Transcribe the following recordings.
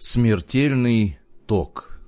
Смертельный ток.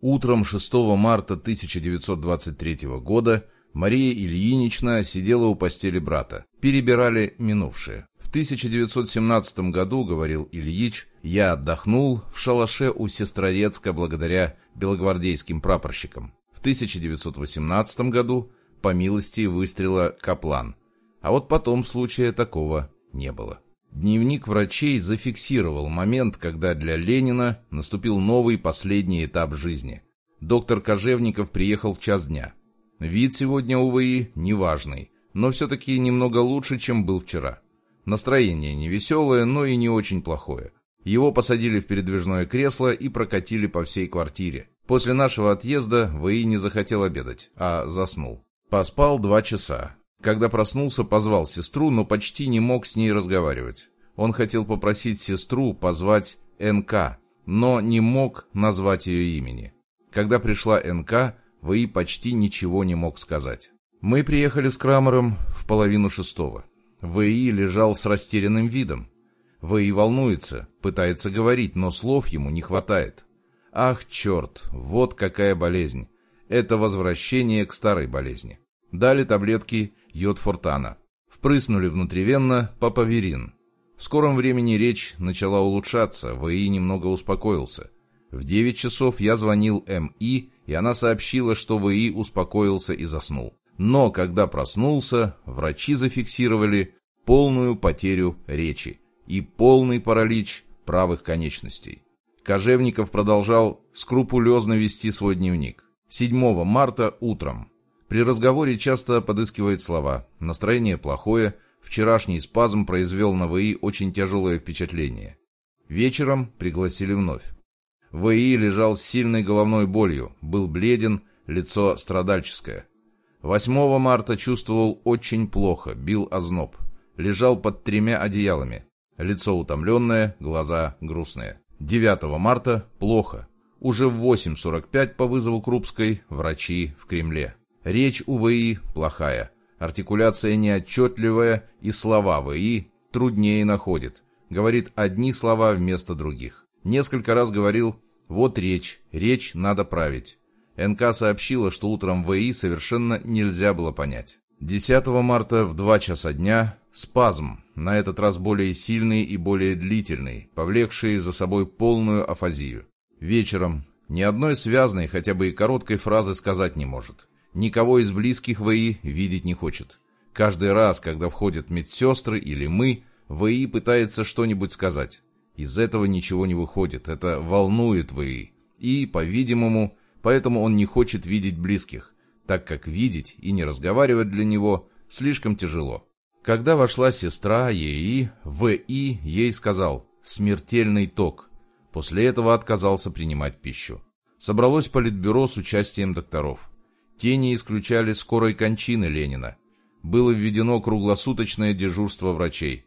Утром 6 марта 1923 года Мария Ильинична сидела у постели брата. Перебирали минувшее. В 1917 году, говорил Ильич, я отдохнул в шалаше у Сестрорецка благодаря белогвардейским прапорщикам. В 1918 году, по милости выстрела Каплан. А вот потом случая такого не было. Дневник врачей зафиксировал момент, когда для Ленина наступил новый последний этап жизни. Доктор Кожевников приехал в час дня. Вид сегодня, увы, неважный, но все-таки немного лучше, чем был вчера. Настроение не веселое, но и не очень плохое. Его посадили в передвижное кресло и прокатили по всей квартире. После нашего отъезда ВИ не захотел обедать, а заснул. Поспал два часа. Когда проснулся, позвал сестру, но почти не мог с ней разговаривать. Он хотел попросить сестру позвать НК, но не мог назвать ее имени. Когда пришла НК, ВИ почти ничего не мог сказать. Мы приехали с Крамером в половину шестого. ВИ лежал с растерянным видом. ВИ волнуется, пытается говорить, но слов ему не хватает. Ах, черт, вот какая болезнь. Это возвращение к старой болезни. Дали таблетки йодфортана. Впрыснули внутривенно папаверин. В скором времени речь начала улучшаться, ВИ немного успокоился. В 9 часов я звонил МИ, и она сообщила, что ВИ успокоился и заснул. Но когда проснулся, врачи зафиксировали полную потерю речи и полный паралич правых конечностей. Кожевников продолжал скрупулезно вести свой дневник. 7 марта утром. При разговоре часто подыскивает слова. Настроение плохое. Вчерашний спазм произвел на ВИ очень тяжелое впечатление. Вечером пригласили вновь. ВИ лежал с сильной головной болью, был бледен, лицо страдальческое. 8 марта чувствовал очень плохо, бил озноб. Лежал под тремя одеялами. Лицо утомленное, глаза грустные. 9 марта плохо. Уже в 8.45 по вызову Крупской врачи в Кремле. Речь у ВИ плохая, артикуляция неотчетливая и слова ВИ труднее находит. Говорит одни слова вместо других. Несколько раз говорил «вот речь, речь надо править». НК сообщила, что утром ВИ совершенно нельзя было понять. 10 марта в 2 часа дня спазм, на этот раз более сильный и более длительный, повлекший за собой полную афазию. Вечером ни одной связной, хотя бы и короткой фразы сказать не может. Никого из близких ВИ видеть не хочет. Каждый раз, когда входят медсестры или мы, ВИ пытается что-нибудь сказать. Из этого ничего не выходит, это волнует ВИ. И, по-видимому, поэтому он не хочет видеть близких, так как видеть и не разговаривать для него слишком тяжело. Когда вошла сестра ЕИ, ВИ ей сказал «смертельный ток». После этого отказался принимать пищу. Собралось политбюро с участием докторов. Те не исключали скорой кончины Ленина. Было введено круглосуточное дежурство врачей.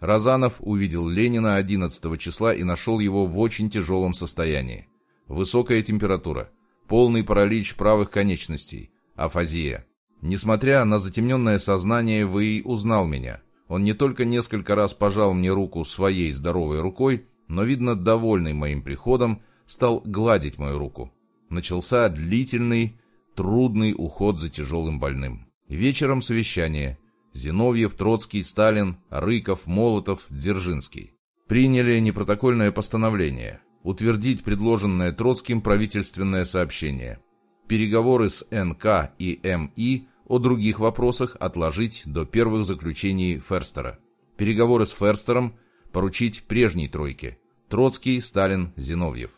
Разанов увидел Ленина 11 числа и нашел его в очень тяжелом состоянии. Высокая температура, полный паралич правых конечностей, афазия. Несмотря на затемненное сознание, вы узнал меня. Он не только несколько раз пожал мне руку своей здоровой рукой, но, видно, довольный моим приходом, стал гладить мою руку. Начался длительный, Трудный уход за тяжелым больным. Вечером совещание. Зиновьев, Троцкий, Сталин, Рыков, Молотов, Дзержинский. Приняли непротокольное постановление. Утвердить предложенное Троцким правительственное сообщение. Переговоры с НК и МИ о других вопросах отложить до первых заключений Ферстера. Переговоры с Ферстером поручить прежней тройке. Троцкий, Сталин, Зиновьев.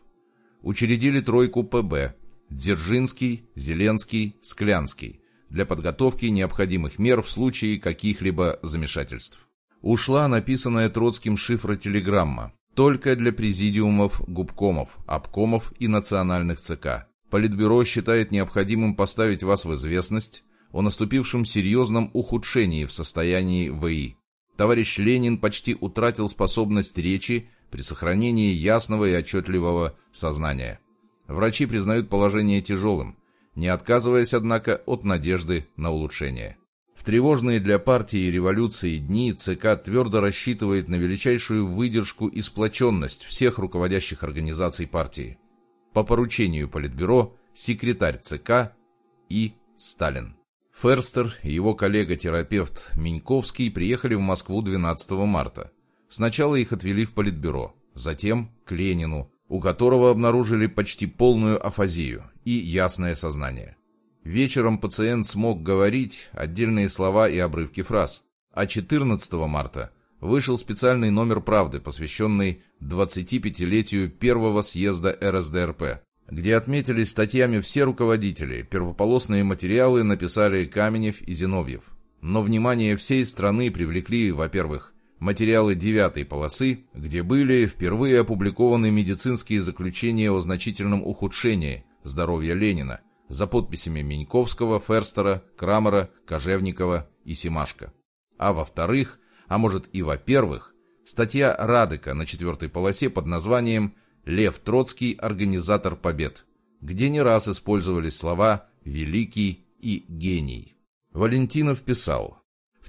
Учредили тройку ПБ, Дзержинский, Зеленский, Склянский для подготовки необходимых мер в случае каких-либо замешательств. Ушла написанная Троцким шифротелеграмма только для президиумов, губкомов, обкомов и национальных ЦК. Политбюро считает необходимым поставить вас в известность о наступившем серьезном ухудшении в состоянии ВИ. Товарищ Ленин почти утратил способность речи при сохранении ясного и отчетливого сознания. Врачи признают положение тяжелым, не отказываясь, однако, от надежды на улучшение. В тревожные для партии и революции дни ЦК твердо рассчитывает на величайшую выдержку и сплоченность всех руководящих организаций партии. По поручению Политбюро секретарь ЦК и Сталин. Ферстер и его коллега-терапевт Миньковский приехали в Москву 12 марта. Сначала их отвели в Политбюро, затем к Ленину, у которого обнаружили почти полную афазию и ясное сознание. Вечером пациент смог говорить отдельные слова и обрывки фраз, а 14 марта вышел специальный номер «Правды», посвященный 25-летию первого съезда РСДРП, где отметились статьями все руководители, первополосные материалы написали Каменев и Зиновьев. Но внимание всей страны привлекли, во-первых, материалы девятой полосы, где были впервые опубликованы медицинские заключения о значительном ухудшении здоровья Ленина за подписями Меньковского, Ферстера, Крамера, Кожевникова и Симашко. А во-вторых, а может и во-первых, статья Радыка на четвертой полосе под названием «Лев Троцкий. Организатор побед», где не раз использовались слова «великий» и «гений». Валентинов писал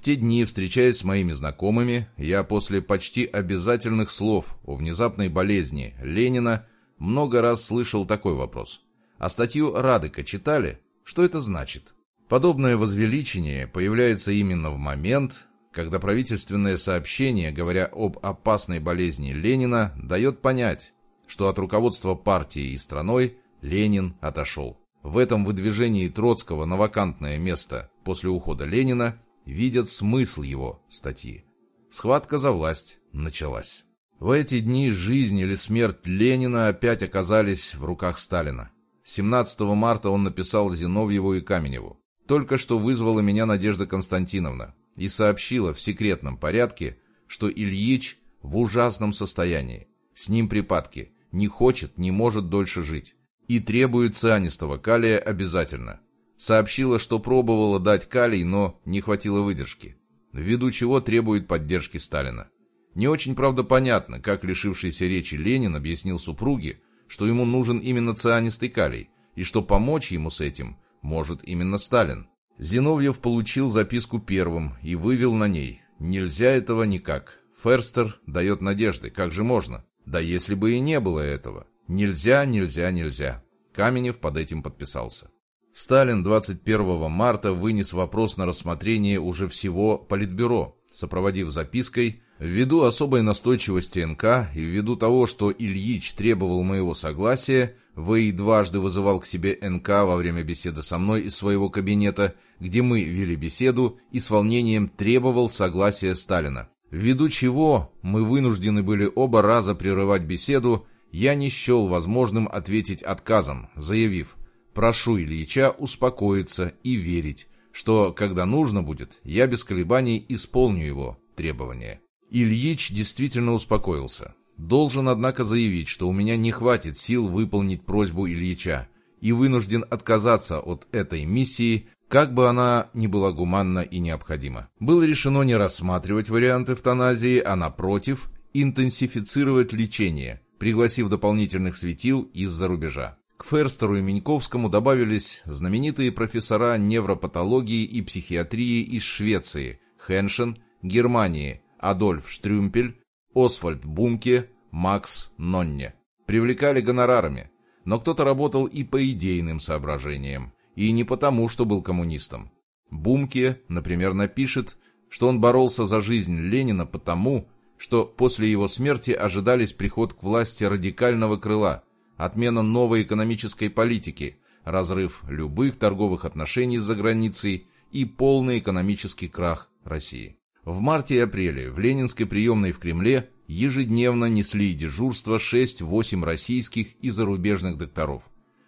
в те дни, встречаясь с моими знакомыми, я после почти обязательных слов о внезапной болезни Ленина много раз слышал такой вопрос. А статью Радыка читали? Что это значит? Подобное возвеличение появляется именно в момент, когда правительственное сообщение, говоря об опасной болезни Ленина, дает понять, что от руководства партии и страной Ленин отошел. В этом выдвижении Троцкого на вакантное место после ухода Ленина видят смысл его статьи. Схватка за власть началась. В эти дни жизнь или смерть Ленина опять оказались в руках Сталина. 17 марта он написал Зиновьеву и Каменеву. «Только что вызвала меня Надежда Константиновна и сообщила в секретном порядке, что Ильич в ужасном состоянии. С ним припадки, не хочет, не может дольше жить. И требует цианистого калия обязательно. Сообщила, что пробовала дать калий, но не хватило выдержки. Ввиду чего требует поддержки Сталина. Не очень, правда, понятно, как лишившийся речи Ленин объяснил супруге, что ему нужен именно цианистый калий, и что помочь ему с этим может именно Сталин. Зиновьев получил записку первым и вывел на ней «Нельзя этого никак. Ферстер дает надежды, как же можно? Да если бы и не было этого. Нельзя, нельзя, нельзя». Каменев под этим подписался. Сталин 21 марта вынес вопрос на рассмотрение уже всего Политбюро, сопроводив запиской «Ввиду особой настойчивости НК и ввиду того, что Ильич требовал моего согласия, В. дважды вызывал к себе НК во время беседы со мной из своего кабинета, где мы вели беседу и с волнением требовал согласия Сталина. Ввиду чего мы вынуждены были оба раза прерывать беседу, я не счел возможным ответить отказом, заявив – Прошу Ильича успокоиться и верить, что, когда нужно будет, я без колебаний исполню его требования. Ильич действительно успокоился. Должен, однако, заявить, что у меня не хватит сил выполнить просьбу Ильича и вынужден отказаться от этой миссии, как бы она ни была гуманна и необходима. Было решено не рассматривать вариант эвтаназии, а напротив, интенсифицировать лечение, пригласив дополнительных светил из-за рубежа. К Ферстеру и Меньковскому добавились знаменитые профессора невропатологии и психиатрии из Швеции Хеншен, Германии Адольф Штрюмпель, Освальд Бумке, Макс Нонне. Привлекали гонорарами, но кто-то работал и по идейным соображениям, и не потому, что был коммунистом. Бумке, например, напишет, что он боролся за жизнь Ленина потому, что после его смерти ожидались приход к власти радикального крыла – отмена новой экономической политики, разрыв любых торговых отношений с заграницей и полный экономический крах России. В марте и апреле в Ленинской приемной в Кремле ежедневно несли дежурство 6-8 российских и зарубежных докторов.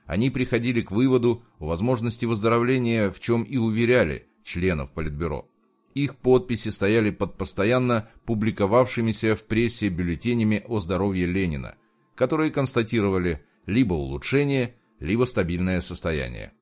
Они приходили к выводу о возможности выздоровления, в чем и уверяли членов Политбюро. Их подписи стояли под постоянно публиковавшимися в прессе бюллетенями о здоровье Ленина – которые констатировали либо улучшение, либо стабильное состояние.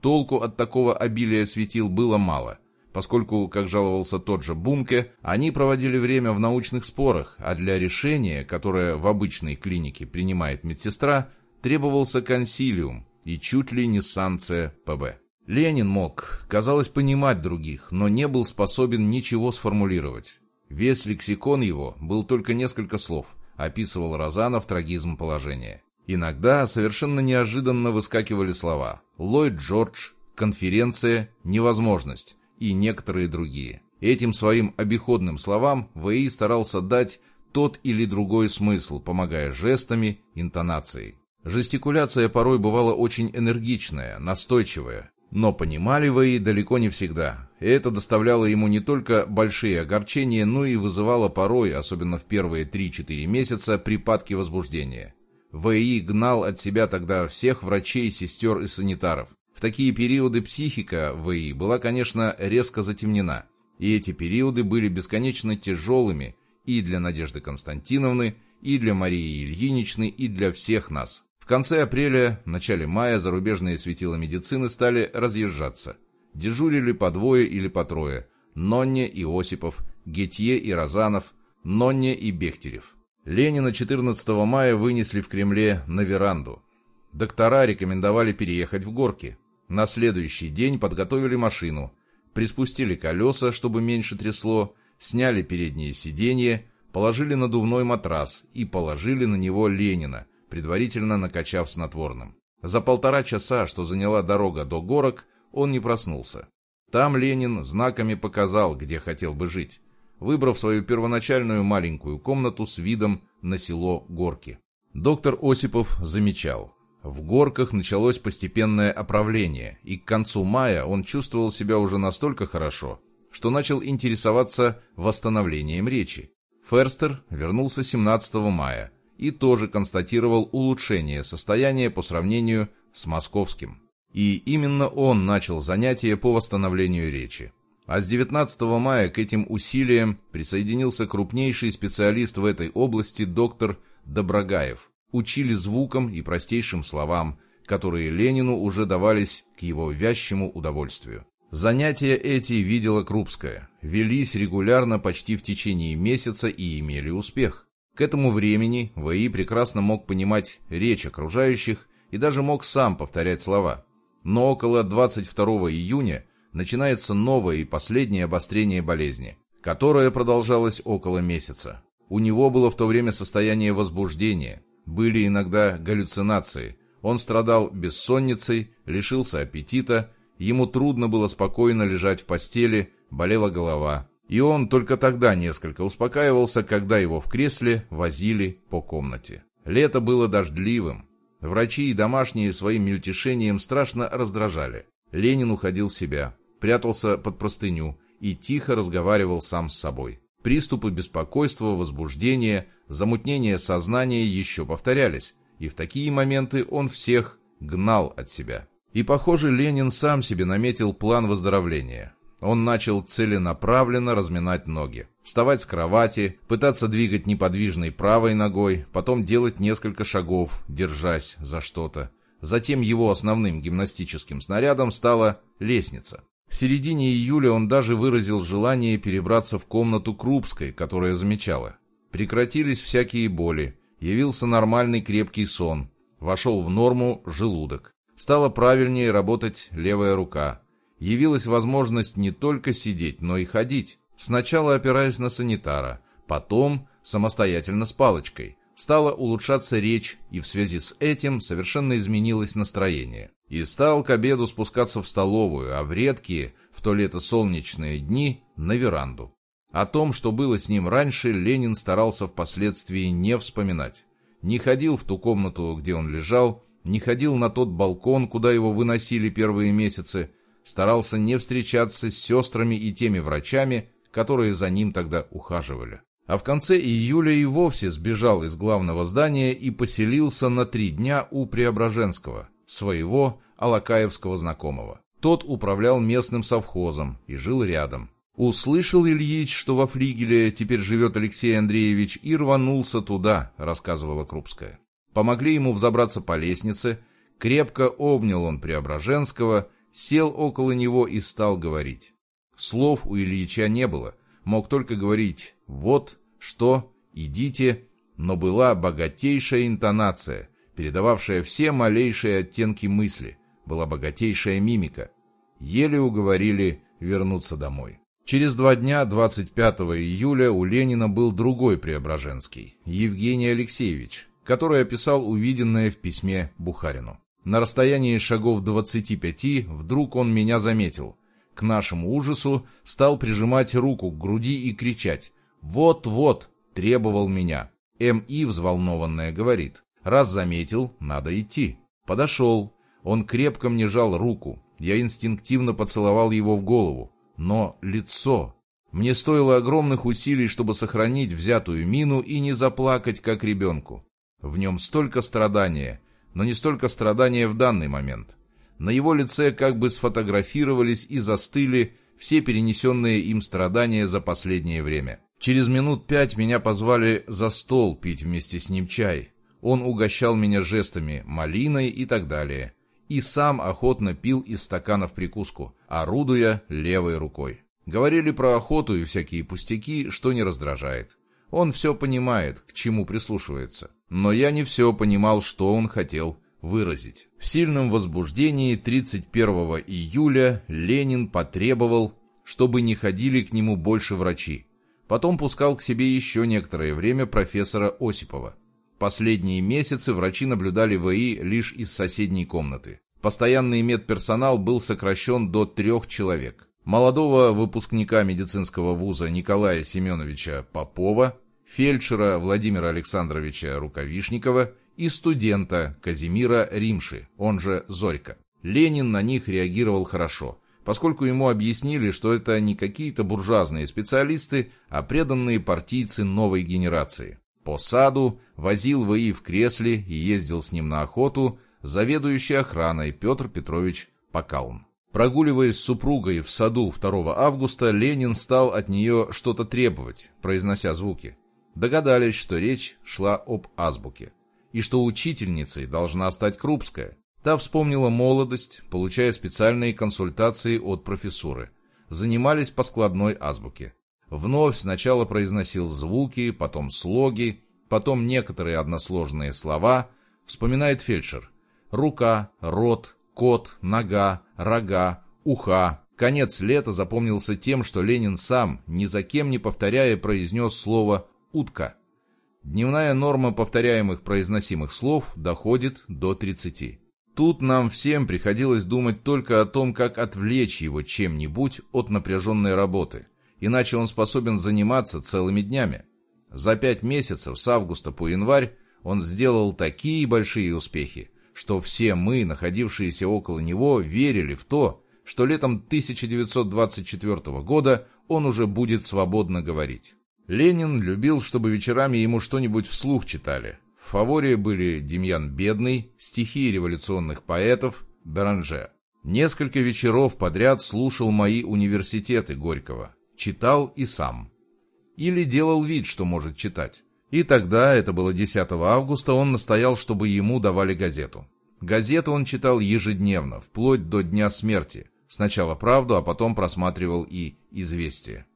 Толку от такого обилия светил было мало, поскольку, как жаловался тот же Бумке, они проводили время в научных спорах, а для решения, которое в обычной клинике принимает медсестра, требовался консилиум и чуть ли не санкция ПБ. Ленин мог, казалось, понимать других, но не был способен ничего сформулировать. Весь лексикон его был только несколько слов, описывал Розанов трагизм положения. Иногда совершенно неожиданно выскакивали слова «Ллойд Джордж», «конференция», «невозможность» и некоторые другие. Этим своим обиходным словам В.И. старался дать тот или другой смысл, помогая жестами, интонацией. Жестикуляция порой бывала очень энергичная, настойчивая, но понимали вы и далеко не всегда. И это доставляло ему не только большие огорчения, но и вызывало порой, особенно в первые 3-4 месяца, припадки возбуждения. ВИ гнал от себя тогда всех врачей, сестер и санитаров. В такие периоды психика ВИ была, конечно, резко затемнена. И эти периоды были бесконечно тяжелыми и для Надежды Константиновны, и для Марии Ильиничны, и для всех нас конце апреля, начале мая зарубежные светила медицины стали разъезжаться. Дежурили по двое или по трое. Нонне и Осипов, Гетье и Розанов, Нонне и Бехтерев. Ленина 14 мая вынесли в Кремле на веранду. Доктора рекомендовали переехать в горки. На следующий день подготовили машину, приспустили колеса, чтобы меньше трясло, сняли передние сиденья, положили надувной матрас и положили на него Ленина, предварительно накачав снотворным. За полтора часа, что заняла дорога до горок, он не проснулся. Там Ленин знаками показал, где хотел бы жить, выбрав свою первоначальную маленькую комнату с видом на село Горки. Доктор Осипов замечал, в Горках началось постепенное оправление, и к концу мая он чувствовал себя уже настолько хорошо, что начал интересоваться восстановлением речи. Ферстер вернулся 17 мая, и тоже констатировал улучшение состояния по сравнению с московским. И именно он начал занятия по восстановлению речи. А с 19 мая к этим усилиям присоединился крупнейший специалист в этой области доктор Доброгаев. Учили звукам и простейшим словам, которые Ленину уже давались к его вязчему удовольствию. Занятия эти видела Крупская, велись регулярно почти в течение месяца и имели успех. К этому времени В.И. прекрасно мог понимать речь окружающих и даже мог сам повторять слова. Но около 22 июня начинается новое и последнее обострение болезни, которое продолжалось около месяца. У него было в то время состояние возбуждения, были иногда галлюцинации. Он страдал бессонницей, лишился аппетита, ему трудно было спокойно лежать в постели, болела голова. И он только тогда несколько успокаивался, когда его в кресле возили по комнате. Лето было дождливым. Врачи и домашние своим мельтешением страшно раздражали. Ленин уходил в себя, прятался под простыню и тихо разговаривал сам с собой. Приступы беспокойства, возбуждения, замутнения сознания еще повторялись, и в такие моменты он всех гнал от себя. И, похоже, Ленин сам себе наметил план выздоровления. Он начал целенаправленно разминать ноги. Вставать с кровати, пытаться двигать неподвижной правой ногой, потом делать несколько шагов, держась за что-то. Затем его основным гимнастическим снарядом стала лестница. В середине июля он даже выразил желание перебраться в комнату Крупской, которая замечала. Прекратились всякие боли, явился нормальный крепкий сон, вошел в норму желудок. Стало правильнее работать левая рука явилась возможность не только сидеть, но и ходить. Сначала опираясь на санитара, потом самостоятельно с палочкой. Стала улучшаться речь, и в связи с этим совершенно изменилось настроение. И стал к обеду спускаться в столовую, а в редкие, в то лето солнечные дни, на веранду. О том, что было с ним раньше, Ленин старался впоследствии не вспоминать. Не ходил в ту комнату, где он лежал, не ходил на тот балкон, куда его выносили первые месяцы, старался не встречаться с сестрами и теми врачами, которые за ним тогда ухаживали. А в конце июля и вовсе сбежал из главного здания и поселился на три дня у Преображенского, своего алакаевского знакомого. Тот управлял местным совхозом и жил рядом. Услышал Ильич, что во флигеле теперь живет Алексей Андреевич, и рванулся туда, рассказывала Крупская. Помогли ему взобраться по лестнице, крепко обнял он Преображенского сел около него и стал говорить. Слов у Ильича не было, мог только говорить «вот», «что», «идите», но была богатейшая интонация, передававшая все малейшие оттенки мысли, была богатейшая мимика. еле уговорили вернуться домой. Через два дня, 25 июля, у Ленина был другой Преображенский, Евгений Алексеевич, который описал увиденное в письме Бухарину. На расстоянии шагов 25 вдруг он меня заметил. К нашему ужасу стал прижимать руку к груди и кричать «Вот-вот!» требовал меня. М.И. взволнованная говорит «Раз заметил, надо идти». Подошел. Он крепко мне жал руку. Я инстинктивно поцеловал его в голову. Но лицо... Мне стоило огромных усилий, чтобы сохранить взятую мину и не заплакать, как ребенку. В нем столько страдания, но не столько страдания в данный момент. На его лице как бы сфотографировались и застыли все перенесенные им страдания за последнее время. Через минут пять меня позвали за стол пить вместе с ним чай. Он угощал меня жестами, малиной и так далее и сам охотно пил из стакана в прикуску, орудуя левой рукой. Говорили про охоту и всякие пустяки, что не раздражает. Он все понимает, к чему прислушивается. Но я не все понимал, что он хотел выразить. В сильном возбуждении 31 июля Ленин потребовал, чтобы не ходили к нему больше врачи. Потом пускал к себе еще некоторое время профессора Осипова. Последние месяцы врачи наблюдали ВИ лишь из соседней комнаты. Постоянный медперсонал был сокращен до трех человек. Молодого выпускника медицинского вуза Николая Семеновича Попова, фельдшера Владимира Александровича Рукавишникова и студента Казимира Римши, он же Зорька. Ленин на них реагировал хорошо, поскольку ему объяснили, что это не какие-то буржуазные специалисты, а преданные партийцы новой генерации. По саду возил ВИ в кресле и ездил с ним на охоту заведующий охраной Петр Петрович Покаун. Прогуливаясь с супругой в саду 2 августа, Ленин стал от нее что-то требовать, произнося звуки. Догадались, что речь шла об азбуке, и что учительницей должна стать Крупская. Та вспомнила молодость, получая специальные консультации от профессуры. Занимались по складной азбуке. Вновь сначала произносил звуки, потом слоги, потом некоторые односложные слова, вспоминает фельдшер. Рука, рот, кот, нога, рога, уха. Конец лета запомнился тем, что Ленин сам, ни за кем не повторяя, произнес слово «утка». Дневная норма повторяемых произносимых слов доходит до 30. Тут нам всем приходилось думать только о том, как отвлечь его чем-нибудь от напряженной работы иначе он способен заниматься целыми днями. За пять месяцев с августа по январь он сделал такие большие успехи, что все мы, находившиеся около него, верили в то, что летом 1924 года он уже будет свободно говорить. Ленин любил, чтобы вечерами ему что-нибудь вслух читали. В фаворе были Демьян Бедный, стихи революционных поэтов, Беранже. Несколько вечеров подряд слушал мои университеты Горького читал и сам. Или делал вид, что может читать. И тогда, это было 10 августа, он настоял, чтобы ему давали газету. Газету он читал ежедневно, вплоть до дня смерти. Сначала «Правду», а потом просматривал и «Известия».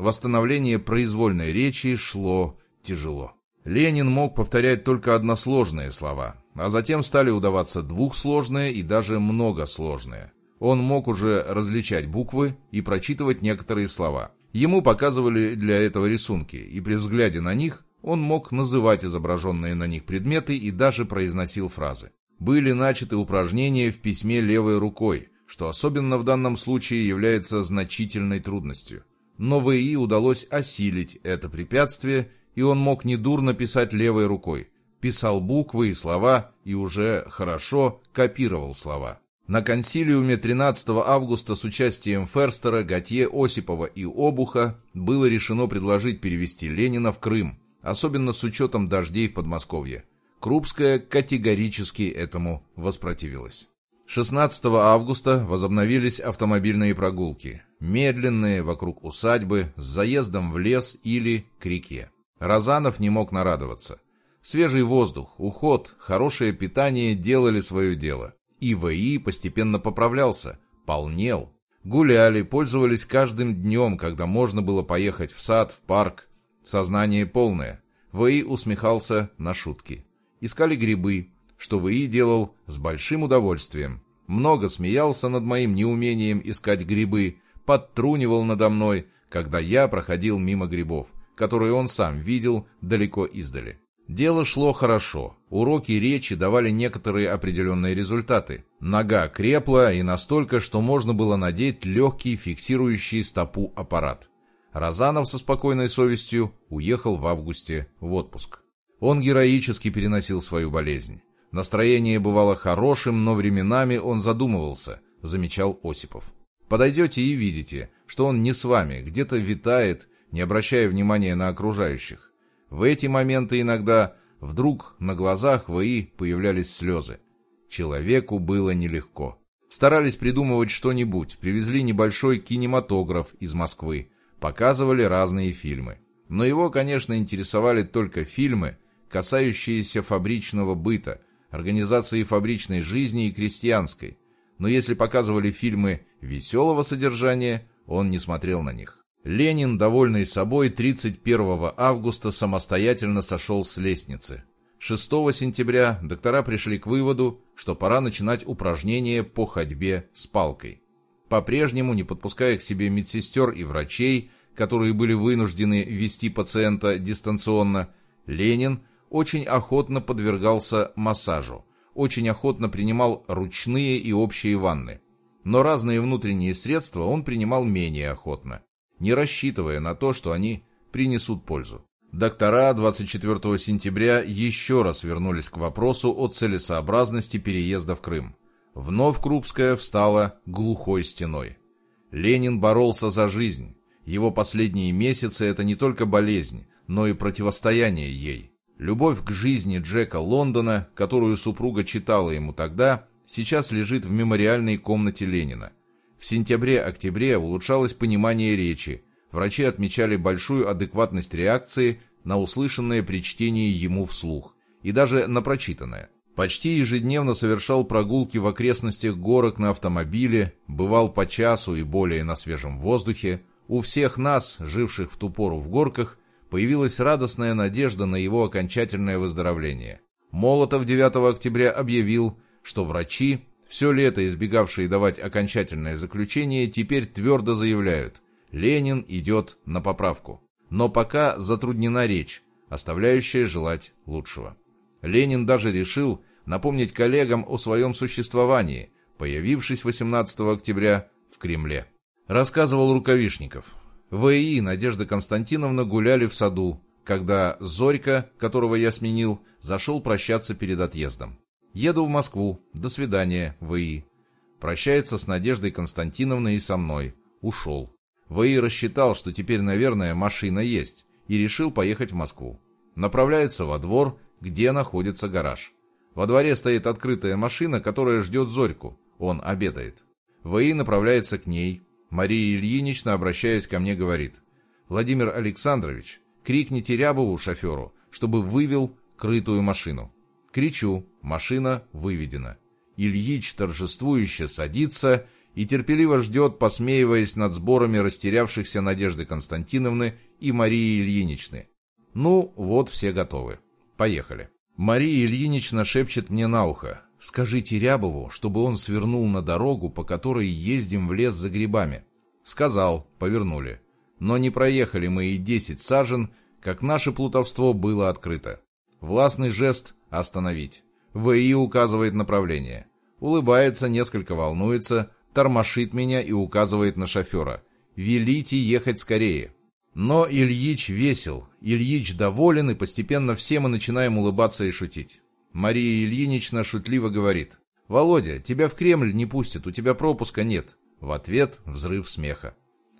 Восстановление произвольной речи шло тяжело. Ленин мог повторять только односложные слова, а затем стали удаваться двухсложные и даже многосложные. Он мог уже различать буквы и прочитывать некоторые слова. Ему показывали для этого рисунки, и при взгляде на них он мог называть изображенные на них предметы и даже произносил фразы. Были начаты упражнения в письме левой рукой, что особенно в данном случае является значительной трудностью. Но ВИ удалось осилить это препятствие, и он мог недурно писать левой рукой. Писал буквы и слова и уже хорошо копировал слова. На консилиуме 13 августа с участием Ферстера, Готье, Осипова и Обуха было решено предложить перевести Ленина в Крым, особенно с учетом дождей в Подмосковье. Крупская категорически этому воспротивилась. 16 августа возобновились автомобильные прогулки, медленные вокруг усадьбы, с заездом в лес или к реке. Разанов не мог нарадоваться. Свежий воздух, уход, хорошее питание делали свое дело. ИВИ постепенно поправлялся, полнел. Гуляли, пользовались каждым днем, когда можно было поехать в сад, в парк. Сознание полное. ВИ усмехался на шутки. Искали грибы, что ВИ делал с большим удовольствием. много смеялся над моим неумением искать грибы, подтрунивал надо мной, когда я проходил мимо грибов, которые он сам видел далеко издали. Дело шло хорошо. Уроки речи давали некоторые определенные результаты. Нога крепла и настолько, что можно было надеть легкий фиксирующий стопу аппарат. Разанов со спокойной совестью уехал в августе в отпуск. Он героически переносил свою болезнь. Настроение бывало хорошим, но временами он задумывался, замечал Осипов. Подойдете и видите, что он не с вами, где-то витает, не обращая внимания на окружающих. В эти моменты иногда вдруг на глазах ВИ появлялись слезы. Человеку было нелегко. Старались придумывать что-нибудь, привезли небольшой кинематограф из Москвы, показывали разные фильмы. Но его, конечно, интересовали только фильмы, касающиеся фабричного быта, организации фабричной жизни и крестьянской. Но если показывали фильмы веселого содержания, он не смотрел на них. Ленин, довольный собой, 31 августа самостоятельно сошел с лестницы. 6 сентября доктора пришли к выводу, что пора начинать упражнения по ходьбе с палкой. По-прежнему, не подпуская к себе медсестер и врачей, которые были вынуждены вести пациента дистанционно, Ленин очень охотно подвергался массажу, очень охотно принимал ручные и общие ванны. Но разные внутренние средства он принимал менее охотно не рассчитывая на то, что они принесут пользу. Доктора 24 сентября еще раз вернулись к вопросу о целесообразности переезда в Крым. Вновь Крупская встала глухой стеной. Ленин боролся за жизнь. Его последние месяцы – это не только болезнь, но и противостояние ей. Любовь к жизни Джека Лондона, которую супруга читала ему тогда, сейчас лежит в мемориальной комнате Ленина. В сентябре-октябре улучшалось понимание речи. Врачи отмечали большую адекватность реакции на услышанное при чтении ему вслух и даже на прочитанное. Почти ежедневно совершал прогулки в окрестностях горок на автомобиле, бывал по часу и более на свежем воздухе. У всех нас, живших в ту пору в горках, появилась радостная надежда на его окончательное выздоровление. Молотов 9 октября объявил, что врачи все лето избегавшие давать окончательное заключение, теперь твердо заявляют «Ленин идет на поправку». Но пока затруднена речь, оставляющая желать лучшего. Ленин даже решил напомнить коллегам о своем существовании, появившись 18 октября в Кремле. Рассказывал Рукавишников. ВИ и Надежда Константиновна гуляли в саду, когда Зорька, которого я сменил, зашел прощаться перед отъездом. Еду в Москву. До свидания, ВИ. Прощается с Надеждой Константиновной и со мной. Ушел. ВИ рассчитал, что теперь, наверное, машина есть, и решил поехать в Москву. Направляется во двор, где находится гараж. Во дворе стоит открытая машина, которая ждет Зорьку. Он обедает. ВИ направляется к ней. Мария Ильинична, обращаясь ко мне, говорит. «Владимир Александрович, крикните Рябову шоферу, чтобы вывел крытую машину». Кричу, машина выведена. Ильич торжествующе садится и терпеливо ждет, посмеиваясь над сборами растерявшихся Надежды Константиновны и Марии Ильиничны. Ну, вот все готовы. Поехали. Мария Ильинична шепчет мне на ухо. «Скажите Рябову, чтобы он свернул на дорогу, по которой ездим в лес за грибами». Сказал, повернули. Но не проехали мы и десять сажен, как наше плутовство было открыто. Властный жест «Остановить». ВИ указывает направление. Улыбается, несколько волнуется, тормошит меня и указывает на шофера. «Велите ехать скорее». Но Ильич весел, Ильич доволен, и постепенно все мы начинаем улыбаться и шутить. Мария Ильинична шутливо говорит. «Володя, тебя в Кремль не пустят, у тебя пропуска нет». В ответ взрыв смеха.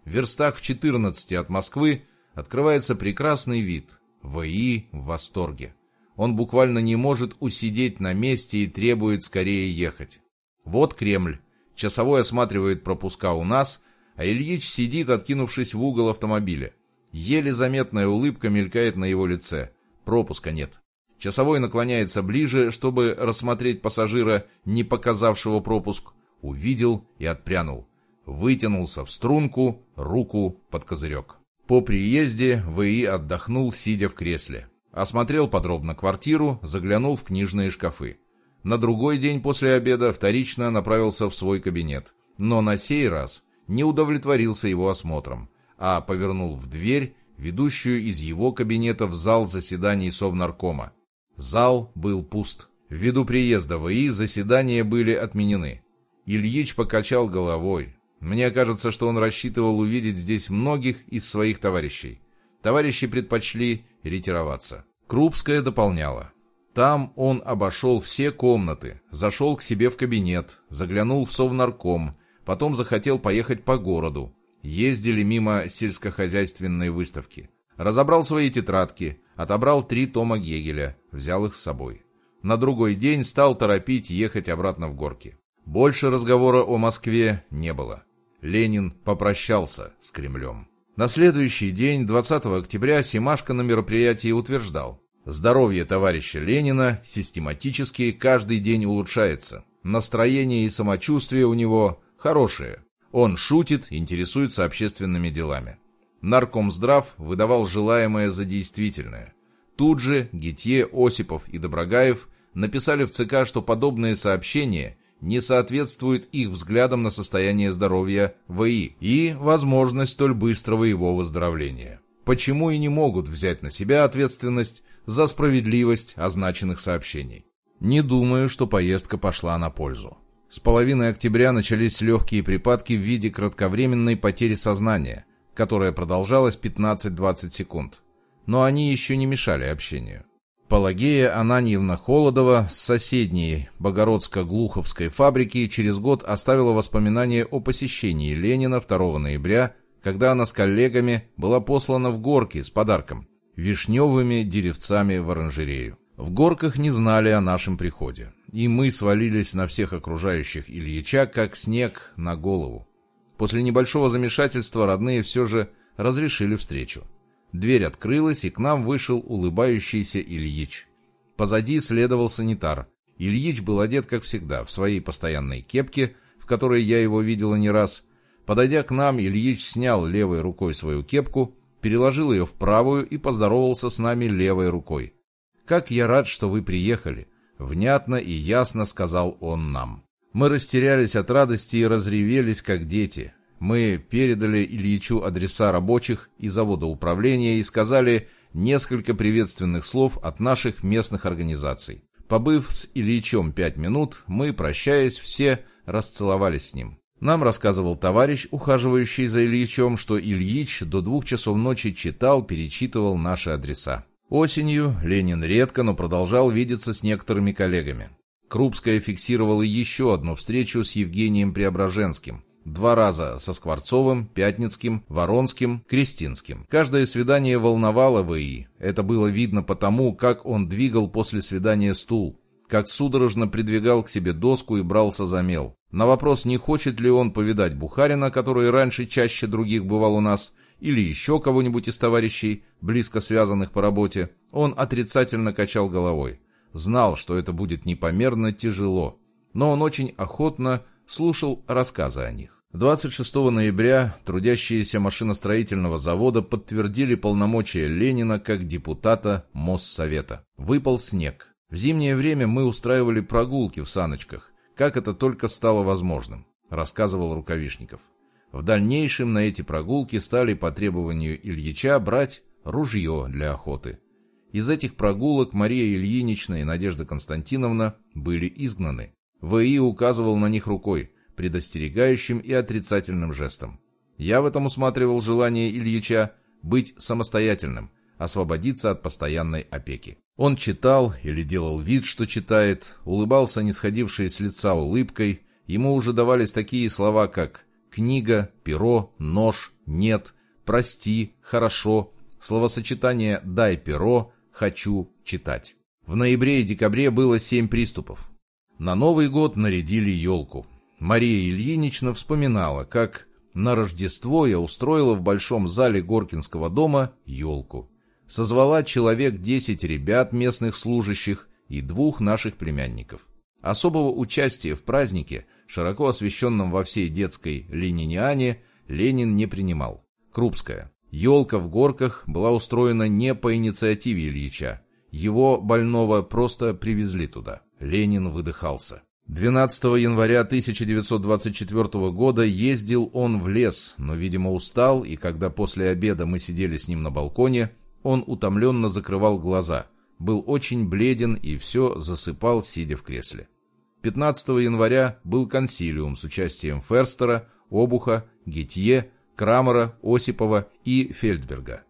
В верстах в 14 от Москвы открывается прекрасный вид. ВИ в восторге. Он буквально не может усидеть на месте и требует скорее ехать. Вот Кремль. Часовой осматривает пропуска у нас, а Ильич сидит, откинувшись в угол автомобиля. Еле заметная улыбка мелькает на его лице. Пропуска нет. Часовой наклоняется ближе, чтобы рассмотреть пассажира, не показавшего пропуск. Увидел и отпрянул. Вытянулся в струнку, руку под козырек. По приезде ВИ отдохнул, сидя в кресле. Осмотрел подробно квартиру, заглянул в книжные шкафы. На другой день после обеда вторично направился в свой кабинет, но на сей раз не удовлетворился его осмотром, а повернул в дверь, ведущую из его кабинета в зал заседаний Совнаркома. Зал был пуст. Ввиду приезда ВИ заседания были отменены. Ильич покачал головой. Мне кажется, что он рассчитывал увидеть здесь многих из своих товарищей. Товарищи предпочли ретироваться. Крупская дополняла. Там он обошел все комнаты, зашел к себе в кабинет, заглянул в Совнарком, потом захотел поехать по городу. Ездили мимо сельскохозяйственной выставки. Разобрал свои тетрадки, отобрал три тома Гегеля, взял их с собой. На другой день стал торопить ехать обратно в горки. Больше разговора о Москве не было. Ленин попрощался с Кремлем. На следующий день, 20 октября, Семашко на мероприятии утверждал, Здоровье товарища Ленина систематически каждый день улучшается. Настроение и самочувствие у него хорошие. Он шутит, интересуется общественными делами. Наркомздрав выдавал желаемое за действительное. Тут же Гитье, Осипов и Доброгаев написали в ЦК, что подобные сообщения не соответствуют их взглядам на состояние здоровья ВИ и возможность столь быстрого его выздоровления. Почему и не могут взять на себя ответственность за справедливость означенных сообщений? Не думаю, что поездка пошла на пользу. С половины октября начались легкие припадки в виде кратковременной потери сознания, которая продолжалась 15-20 секунд. Но они еще не мешали общению. Пелагея Ананьевна Холодова с соседней Богородско-Глуховской фабрики через год оставила воспоминания о посещении Ленина 2 ноября, когда она с коллегами была послана в горки с подарком – вишневыми деревцами в оранжерею. В горках не знали о нашем приходе, и мы свалились на всех окружающих Ильича, как снег на голову. После небольшого замешательства родные все же разрешили встречу. Дверь открылась, и к нам вышел улыбающийся Ильич. Позади следовал санитар. Ильич был одет, как всегда, в своей постоянной кепке, в которой я его видела не раз. Подойдя к нам, Ильич снял левой рукой свою кепку, переложил ее в правую и поздоровался с нами левой рукой. «Как я рад, что вы приехали!» — внятно и ясно сказал он нам. Мы растерялись от радости и разревелись, как дети. Мы передали Ильичу адреса рабочих и завода управления и сказали несколько приветственных слов от наших местных организаций. Побыв с Ильичом пять минут, мы, прощаясь, все расцеловались с ним. Нам рассказывал товарищ, ухаживающий за Ильичом, что Ильич до двух часов ночи читал, перечитывал наши адреса. Осенью Ленин редко, но продолжал видеться с некоторыми коллегами. Крупская фиксировала еще одну встречу с Евгением Преображенским, Два раза со Скворцовым, Пятницким, Воронским, Крестинским. Каждое свидание волновало ВИ. Это было видно потому, как он двигал после свидания стул, как судорожно придвигал к себе доску и брался за мел. На вопрос, не хочет ли он повидать Бухарина, который раньше чаще других бывал у нас, или еще кого-нибудь из товарищей, близко связанных по работе, он отрицательно качал головой. Знал, что это будет непомерно тяжело, но он очень охотно слушал рассказы о них. 26 ноября трудящиеся машиностроительного завода подтвердили полномочия Ленина как депутата Моссовета. Выпал снег. В зимнее время мы устраивали прогулки в саночках, как это только стало возможным, рассказывал Рукавишников. В дальнейшем на эти прогулки стали по требованию Ильича брать ружье для охоты. Из этих прогулок Мария Ильинична и Надежда Константиновна были изгнаны. ВИ указывал на них рукой, предостерегающим и отрицательным жестом. Я в этом усматривал желание Ильича быть самостоятельным, освободиться от постоянной опеки. Он читал или делал вид, что читает, улыбался не сходившей с лица улыбкой, ему уже давались такие слова, как «книга», «перо», «нож», «нет», «прости», «хорошо», словосочетание «дай перо», «хочу читать». В ноябре и декабре было семь приступов. На Новый год нарядили елку. Мария Ильинична вспоминала, как на Рождество я устроила в большом зале Горкинского дома елку. Созвала человек десять ребят местных служащих и двух наших племянников. Особого участия в празднике, широко освещенном во всей детской лениниане, Ленин не принимал. Крупская. Елка в горках была устроена не по инициативе Ильича. Его больного просто привезли туда. Ленин выдыхался. 12 января 1924 года ездил он в лес, но, видимо, устал, и когда после обеда мы сидели с ним на балконе, он утомленно закрывал глаза, был очень бледен и все засыпал, сидя в кресле. 15 января был консилиум с участием Ферстера, Обуха, Гетье, Крамера, Осипова и Фельдберга.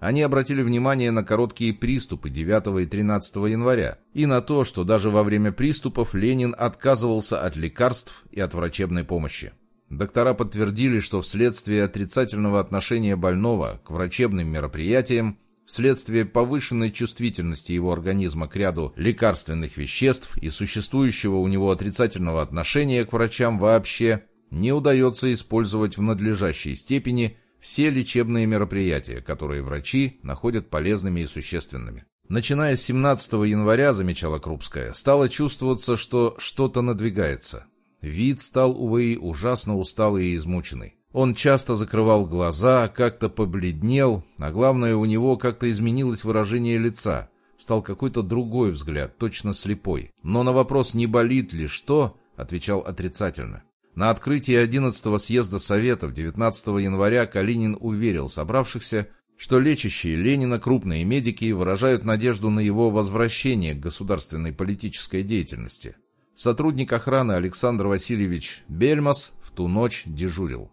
Они обратили внимание на короткие приступы 9 и 13 января и на то, что даже во время приступов Ленин отказывался от лекарств и от врачебной помощи. Доктора подтвердили, что вследствие отрицательного отношения больного к врачебным мероприятиям вследствие повышенной чувствительности его организма к ряду лекарственных веществ и существующего у него отрицательного отношения к врачам вообще, не удается использовать в надлежащей степени все лечебные мероприятия, которые врачи находят полезными и существенными. Начиная с 17 января, замечала Крупская, стало чувствоваться, что что-то надвигается. Вид стал, увы, ужасно усталый и измученный. Он часто закрывал глаза, как-то побледнел, а главное, у него как-то изменилось выражение лица. Стал какой-то другой взгляд, точно слепой. Но на вопрос, не болит ли что, отвечал отрицательно. На открытии 11-го съезда Советов 19 января Калинин уверил собравшихся, что лечащие Ленина крупные медики выражают надежду на его возвращение к государственной политической деятельности. Сотрудник охраны Александр Васильевич Бельмас в ту ночь дежурил.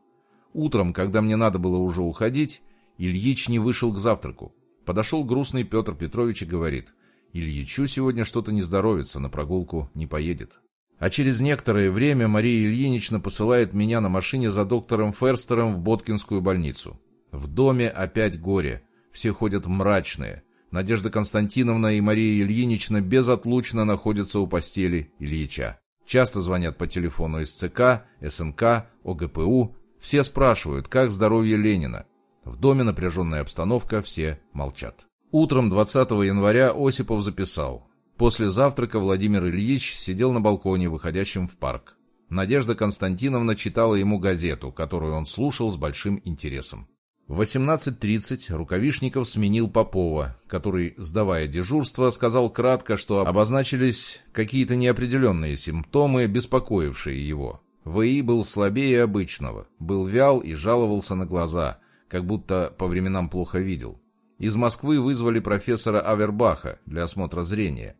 Утром, когда мне надо было уже уходить, Ильич не вышел к завтраку. Подошел грустный Петр Петрович и говорит, «Ильичу сегодня что-то не здоровится, на прогулку не поедет». А через некоторое время Мария Ильинична посылает меня на машине за доктором Ферстером в Боткинскую больницу. В доме опять горе, все ходят мрачные. Надежда Константиновна и Мария Ильинична безотлучно находятся у постели Ильича. Часто звонят по телефону из ЦК, СНК, ОГПУ, все спрашивают, как здоровье Ленина. В доме напряженная обстановка, все молчат. Утром 20 января Осипов записал. После завтрака Владимир Ильич сидел на балконе, выходящем в парк. Надежда Константиновна читала ему газету, которую он слушал с большим интересом. В 18.30 Рукавишников сменил Попова, который, сдавая дежурство, сказал кратко, что обозначились какие-то неопределенные симптомы, беспокоившие его. ВИ был слабее обычного, был вял и жаловался на глаза, как будто по временам плохо видел. Из Москвы вызвали профессора Авербаха для осмотра зрения.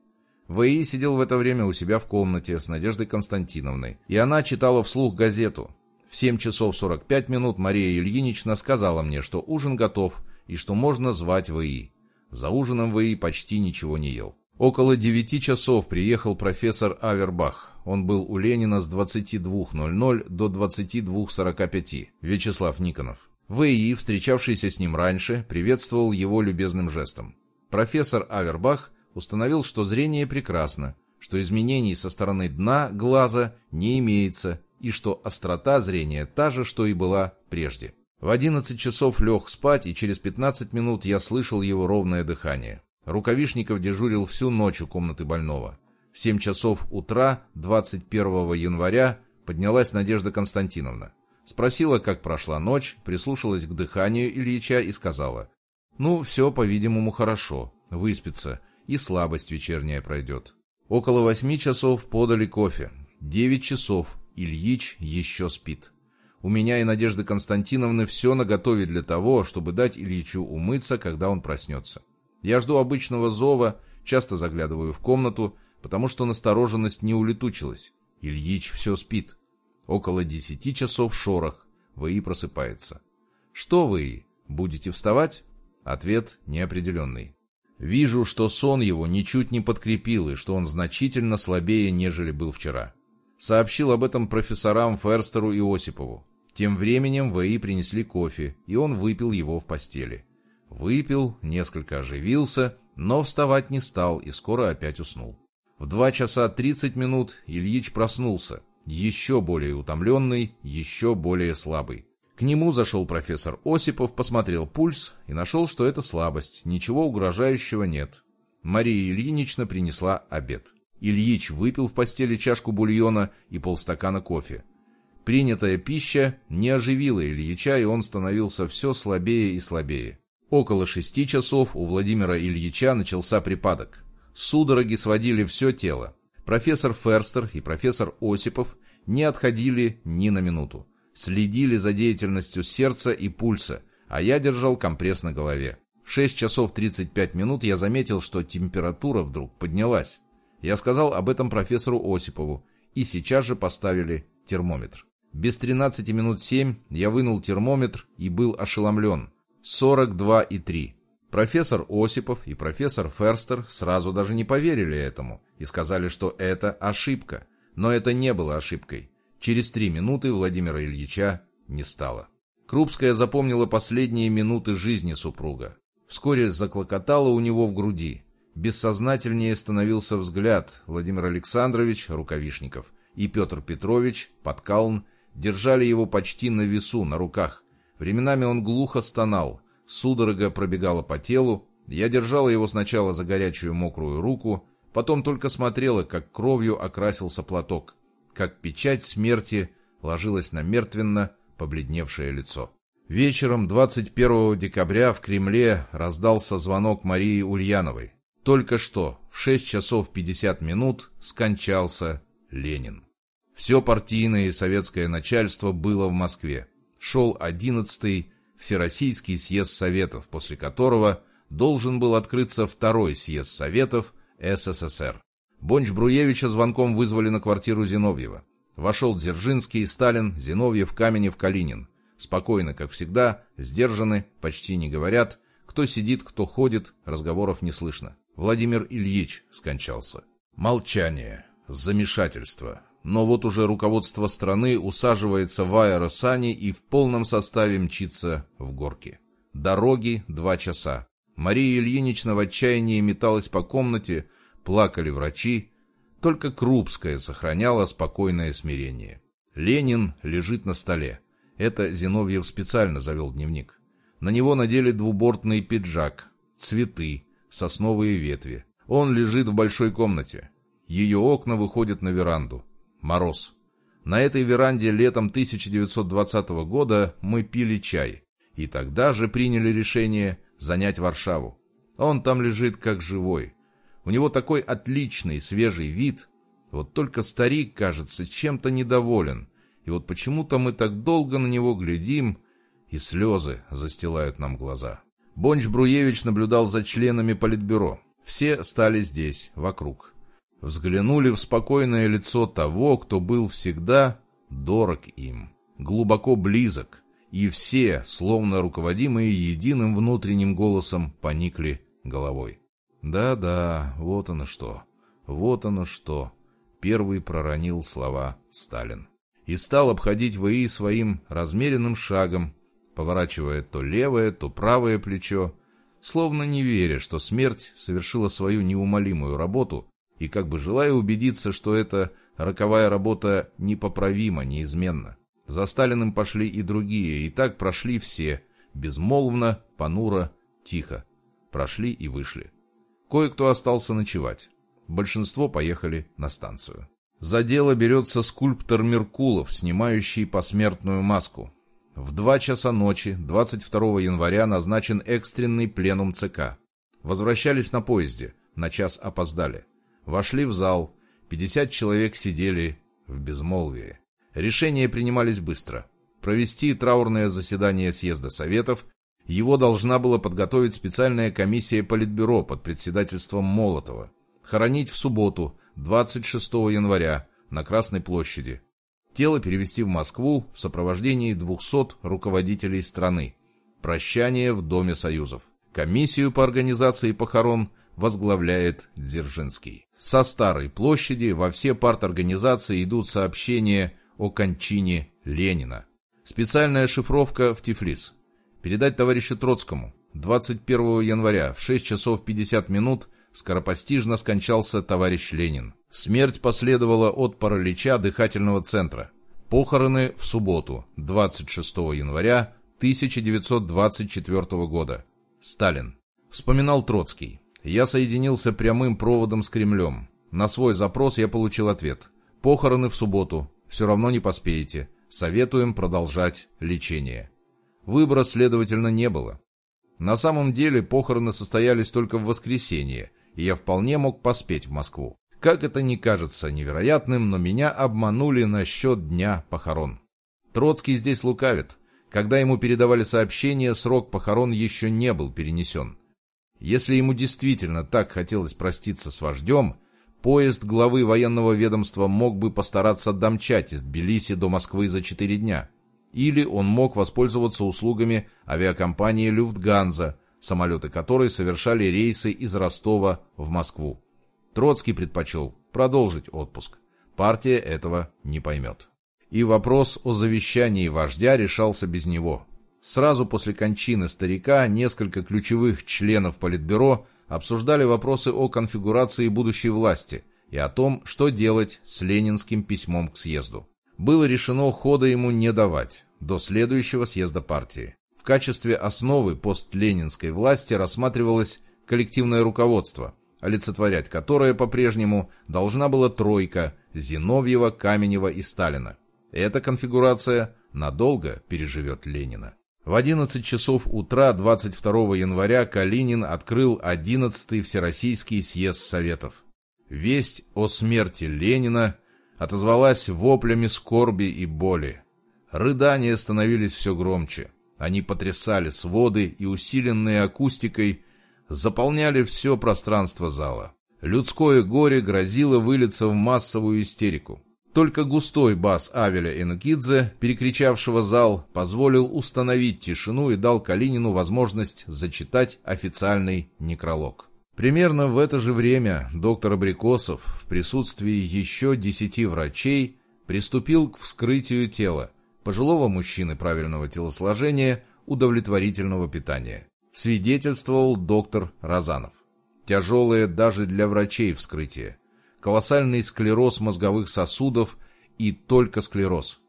ВИ сидел в это время у себя в комнате с Надеждой Константиновной, и она читала вслух газету. В 7 часов 45 минут Мария Ильинична сказала мне, что ужин готов и что можно звать ВИ. За ужином ВИ почти ничего не ел. Около 9 часов приехал профессор Авербах. Он был у Ленина с 22.00 до 22.45. Вячеслав Никонов. ВИИ, встречавшийся с ним раньше, приветствовал его любезным жестом. Профессор Авербах установил, что зрение прекрасно, что изменений со стороны дна глаза не имеется и что острота зрения та же, что и была прежде. В 11 часов лег спать, и через 15 минут я слышал его ровное дыхание. Рукавишников дежурил всю ночь у комнаты больного. В 7 часов утра 21 января поднялась Надежда Константиновна. Спросила, как прошла ночь, прислушалась к дыханию Ильича и сказала, «Ну, все, по-видимому, хорошо, выспится, и слабость вечерняя пройдет». Около восьми часов подали кофе. Девять часов Ильич еще спит. У меня и Надежды Константиновны все наготове для того, чтобы дать Ильичу умыться, когда он проснется. Я жду обычного зова, часто заглядываю в комнату, потому что настороженность не улетучилась. Ильич все спит. Около десяти часов шорох. ВИ просыпается. «Что вы? Будете вставать?» Ответ неопределенный. Вижу, что сон его ничуть не подкрепил и что он значительно слабее, нежели был вчера. Сообщил об этом профессорам Ферстеру и Осипову. Тем временем ВИ принесли кофе, и он выпил его в постели. Выпил, несколько оживился, но вставать не стал и скоро опять уснул. В два часа тридцать минут Ильич проснулся, еще более утомленный, еще более слабый. К нему зашел профессор Осипов, посмотрел пульс и нашел, что это слабость, ничего угрожающего нет. Мария Ильинична принесла обед. Ильич выпил в постели чашку бульона и полстакана кофе. Принятая пища не оживила Ильича, и он становился все слабее и слабее. Около шести часов у Владимира Ильича начался припадок. Судороги сводили все тело. Профессор Ферстер и профессор Осипов не отходили ни на минуту. Следили за деятельностью сердца и пульса, а я держал компресс на голове. В 6 часов 35 минут я заметил, что температура вдруг поднялась. Я сказал об этом профессору Осипову, и сейчас же поставили термометр. Без 13 минут 7 я вынул термометр и был ошеломлен. 42,3. Профессор Осипов и профессор Ферстер сразу даже не поверили этому и сказали, что это ошибка. Но это не было ошибкой. Через три минуты Владимира Ильича не стало. Крупская запомнила последние минуты жизни супруга. Вскоре заклокотало у него в груди. Бессознательнее становился взгляд. Владимир Александрович, Рукавишников, и Петр Петрович, Подкалн, держали его почти на весу, на руках. Временами он глухо стонал. Судорога пробегала по телу. Я держала его сначала за горячую мокрую руку, потом только смотрела, как кровью окрасился платок, как печать смерти ложилась на мертвенно побледневшее лицо. Вечером 21 декабря в Кремле раздался звонок Марии Ульяновой. Только что в 6 часов 50 минут скончался Ленин. Все партийное и советское начальство было в Москве. Шел 11-й Всероссийский съезд Советов, после которого должен был открыться второй съезд Советов СССР. Бонч-Бруевича звонком вызвали на квартиру Зиновьева. Вошел Дзержинский, Сталин, Зиновьев, Каменев, Калинин. Спокойно, как всегда, сдержаны, почти не говорят. Кто сидит, кто ходит, разговоров не слышно. Владимир Ильич скончался. Молчание, замешательство. Но вот уже руководство страны усаживается в аэросани и в полном составе мчится в Горки. Дороги два часа. Мария Ильинична в отчаянии металась по комнате, плакали врачи. Только Крупская сохраняла спокойное смирение. Ленин лежит на столе. Это Зиновьев специально завел дневник. На него надели двубортный пиджак, цветы, сосновые ветви. Он лежит в большой комнате. Ее окна выходят на веранду. Мороз. На этой веранде летом 1920 года мы пили чай. И тогда же приняли решение занять Варшаву. Он там лежит как живой. У него такой отличный свежий вид. Вот только старик, кажется, чем-то недоволен. И вот почему-то мы так долго на него глядим, и слезы застилают нам глаза. Бонч-Бруевич наблюдал за членами Политбюро. Все стали здесь, вокруг. Взглянули в спокойное лицо того, кто был всегда дорог им, глубоко близок, и все, словно руководимые единым внутренним голосом, поникли головой. «Да-да, вот оно что, вот оно что», — первый проронил слова Сталин и стал обходить ВИИ своим размеренным шагом, поворачивая то левое, то правое плечо, словно не веря, что смерть совершила свою неумолимую работу, и как бы желая убедиться, что эта роковая работа непоправима, неизменна. За Сталиным пошли и другие, и так прошли все, безмолвно, понуро, тихо. Прошли и вышли. Кое-кто остался ночевать. Большинство поехали на станцию. За дело берется скульптор Меркулов, снимающий посмертную маску. В два часа ночи, 22 января, назначен экстренный пленум ЦК. Возвращались на поезде, на час опоздали. Вошли в зал, 50 человек сидели в безмолвии. Решения принимались быстро. Провести траурное заседание съезда Советов, его должна была подготовить специальная комиссия Политбюро под председательством Молотова. Хоронить в субботу, 26 января, на Красной площади. Тело перевести в Москву в сопровождении 200 руководителей страны. Прощание в Доме Союзов. Комиссию по организации похорон возглавляет Дзержинский. Со Старой площади во все парторганизации идут сообщения о кончине Ленина. Специальная шифровка в Тифлис. Передать товарищу Троцкому. 21 января в 6 часов 50 минут скоропостижно скончался товарищ Ленин. Смерть последовала от паралича дыхательного центра. Похороны в субботу, 26 января 1924 года. Сталин. Вспоминал Троцкий. Я соединился прямым проводом с Кремлем. На свой запрос я получил ответ. Похороны в субботу. Все равно не поспеете. Советуем продолжать лечение. Выбора, следовательно, не было. На самом деле похороны состоялись только в воскресенье, и я вполне мог поспеть в Москву. Как это не кажется невероятным, но меня обманули насчет дня похорон. Троцкий здесь лукавит. Когда ему передавали сообщение, срок похорон еще не был перенесен. Если ему действительно так хотелось проститься с вождем, поезд главы военного ведомства мог бы постараться домчать из Тбилиси до Москвы за четыре дня. Или он мог воспользоваться услугами авиакомпании «Люфтганза», самолеты которой совершали рейсы из Ростова в Москву. Троцкий предпочел продолжить отпуск. Партия этого не поймет. И вопрос о завещании вождя решался без него. Сразу после кончины старика несколько ключевых членов Политбюро обсуждали вопросы о конфигурации будущей власти и о том, что делать с ленинским письмом к съезду. Было решено хода ему не давать до следующего съезда партии. В качестве основы постленинской власти рассматривалось коллективное руководство, олицетворять которое по-прежнему должна была тройка Зиновьева, Каменева и Сталина. Эта конфигурация надолго переживет Ленина. В 11 часов утра 22 января Калинин открыл 11-й Всероссийский съезд Советов. Весть о смерти Ленина отозвалась воплями скорби и боли. Рыдания становились все громче. Они потрясали своды и, усиленные акустикой, заполняли все пространство зала. Людское горе грозило вылиться в массовую истерику. Только густой бас Авеля Энукидзе, перекричавшего зал, позволил установить тишину и дал Калинину возможность зачитать официальный некролог. Примерно в это же время доктор Абрикосов в присутствии еще десяти врачей приступил к вскрытию тела пожилого мужчины правильного телосложения, удовлетворительного питания. Свидетельствовал доктор Розанов. Тяжелое даже для врачей вскрытие колоссальный склероз мозговых сосудов и только склероз.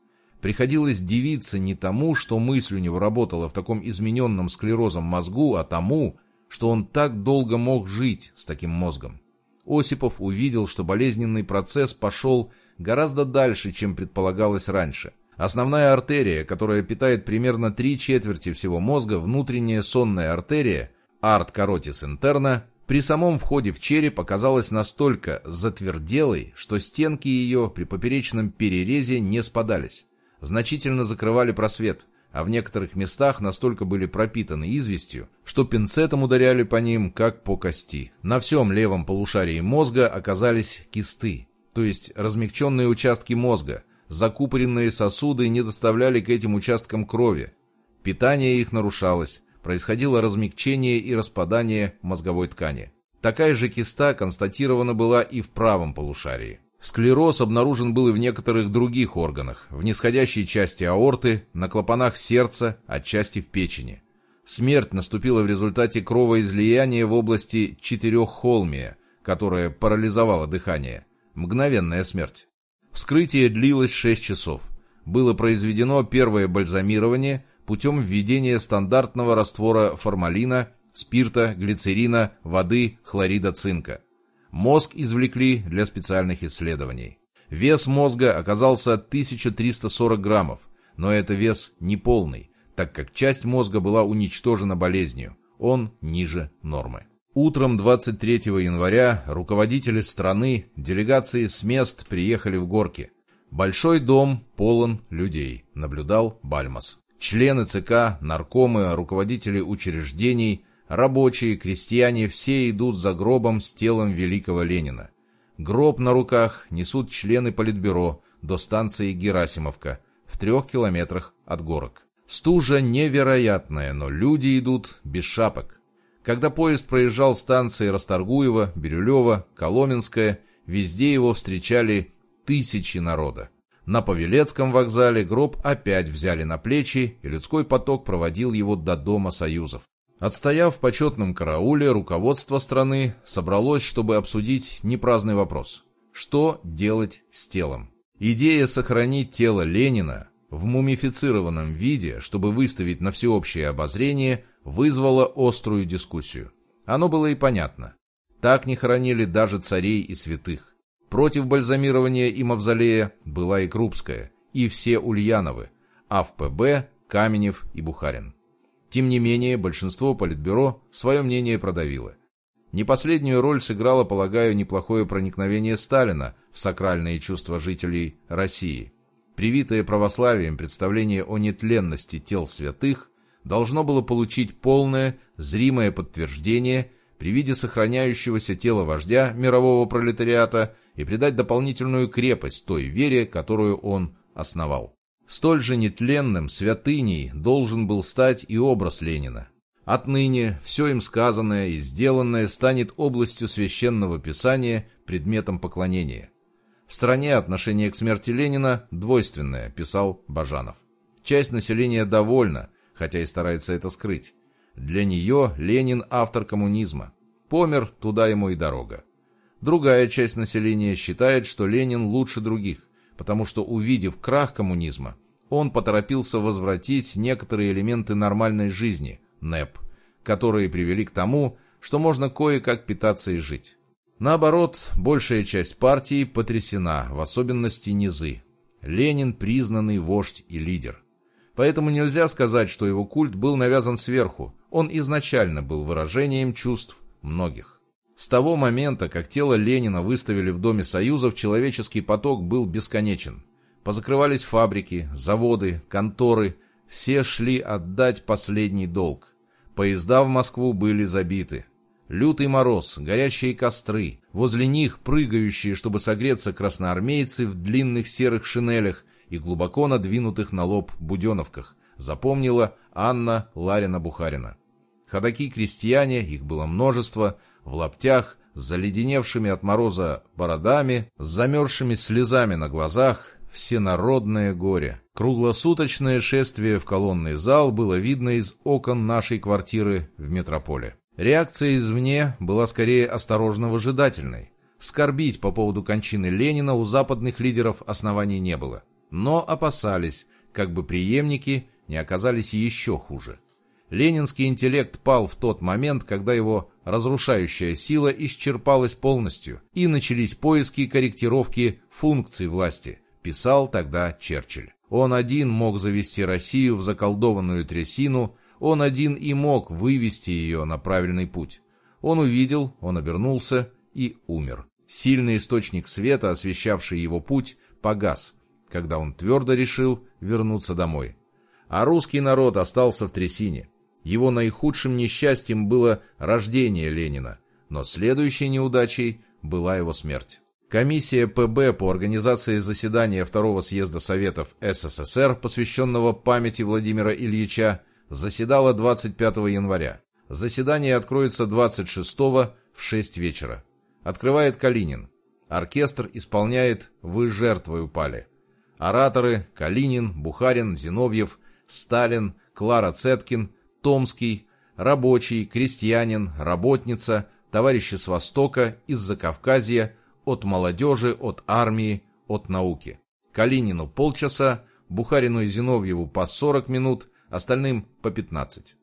Приходилось дивиться не тому, что мысль у него работала в таком измененном склерозом мозгу, а тому, что он так долго мог жить с таким мозгом. Осипов увидел, что болезненный процесс пошел гораздо дальше, чем предполагалось раньше. Основная артерия, которая питает примерно три четверти всего мозга, внутренняя сонная артерия, арт каротис интерна, при самом входе в череп оказалась настолько затверделой, что стенки ее при поперечном перерезе не спадались, значительно закрывали просвет, а в некоторых местах настолько были пропитаны известью, что пинцетом ударяли по ним, как по кости. На всем левом полушарии мозга оказались кисты, то есть размягченные участки мозга, закупоренные сосуды не доставляли к этим участкам крови. Питание их нарушалось, происходило размягчение и распадание мозговой ткани. Такая же киста констатирована была и в правом полушарии. Склероз обнаружен был и в некоторых других органах, в нисходящей части аорты, на клапанах сердца, отчасти в печени. Смерть наступила в результате кровоизлияния в области четыреххолмия, которая парализовала дыхание. Мгновенная смерть. Вскрытие длилось 6 часов. Было произведено первое бальзамирование, путем введения стандартного раствора формалина, спирта, глицерина, воды, хлорида цинка. Мозг извлекли для специальных исследований. Вес мозга оказался 1340 граммов, но это вес неполный, так как часть мозга была уничтожена болезнью, он ниже нормы. Утром 23 января руководители страны, делегации с мест приехали в Горки. Большой дом полон людей, наблюдал Бальмас. Члены ЦК, наркомы, руководители учреждений, рабочие, крестьяне – все идут за гробом с телом великого Ленина. Гроб на руках несут члены Политбюро до станции Герасимовка в трех километрах от горок. Стужа невероятная, но люди идут без шапок. Когда поезд проезжал станции Расторгуева, Бирюлева, Коломенская, везде его встречали тысячи народа. На Павелецком вокзале гроб опять взяли на плечи, и людской поток проводил его до Дома Союзов. Отстояв в почетном карауле, руководство страны собралось, чтобы обсудить непраздный вопрос. Что делать с телом? Идея сохранить тело Ленина в мумифицированном виде, чтобы выставить на всеобщее обозрение, вызвала острую дискуссию. Оно было и понятно. Так не хоронили даже царей и святых. Против бальзамирования и мавзолея была и Крупская, и все Ульяновы, а в ПБ Каменев и Бухарин. Тем не менее, большинство Политбюро свое мнение продавило. Не последнюю роль сыграло, полагаю, неплохое проникновение Сталина в сакральные чувства жителей России. Привитое православием представление о нетленности тел святых должно было получить полное, зримое подтверждение при виде сохраняющегося тела вождя мирового пролетариата и придать дополнительную крепость той вере, которую он основал. Столь же нетленным святыней должен был стать и образ Ленина. Отныне все им сказанное и сделанное станет областью священного писания, предметом поклонения. В стране отношение к смерти Ленина двойственное, писал Бажанов. Часть населения довольна, хотя и старается это скрыть. Для нее Ленин автор коммунизма. Помер, туда ему и дорога. Другая часть населения считает, что Ленин лучше других, потому что, увидев крах коммунизма, он поторопился возвратить некоторые элементы нормальной жизни, НЭП, которые привели к тому, что можно кое-как питаться и жить. Наоборот, большая часть партии потрясена, в особенности низы. Ленин – признанный вождь и лидер. Поэтому нельзя сказать, что его культ был навязан сверху, он изначально был выражением чувств многих. С того момента, как тело Ленина выставили в Доме Союзов, человеческий поток был бесконечен. Позакрывались фабрики, заводы, конторы, все шли отдать последний долг. Поезда в Москву были забиты. Лютый мороз, горящие костры, возле них прыгающие, чтобы согреться красноармейцы в длинных серых шинелях и глубоко надвинутых на лоб буденовках, запомнила Анна Ларина-Бухарина. Ходаки-крестьяне, их было множество, в лаптях, с заледеневшими от мороза бородами, с замерзшими слезами на глазах, всенародное горе. Круглосуточное шествие в колонный зал было видно из окон нашей квартиры в метрополе. Реакция извне была скорее осторожно-выжидательной. Скорбить по поводу кончины Ленина у западных лидеров оснований не было. Но опасались, как бы преемники не оказались еще хуже. Ленинский интеллект пал в тот момент, когда его разрушающая сила исчерпалась полностью, и начались поиски и корректировки функций власти, писал тогда Черчилль. Он один мог завести Россию в заколдованную трясину, он один и мог вывести ее на правильный путь. Он увидел, он обернулся и умер. Сильный источник света, освещавший его путь, погас, когда он твердо решил вернуться домой. А русский народ остался в трясине. Его наихудшим несчастьем было рождение Ленина, но следующей неудачей была его смерть. Комиссия ПБ по организации заседания Второго съезда Советов СССР, посвященного памяти Владимира Ильича, заседала 25 января. Заседание откроется 26 в 6 вечера. Открывает Калинин. Оркестр исполняет «Вы жертвой упали». Ораторы Калинин, Бухарин, Зиновьев, Сталин, Клара Цеткин, Томский, рабочий, крестьянин, работница, товарищи с Востока, из Закавказья, от молодежи, от армии, от науки. Калинину полчаса, Бухарину и Зиновьеву по 40 минут, остальным по 15.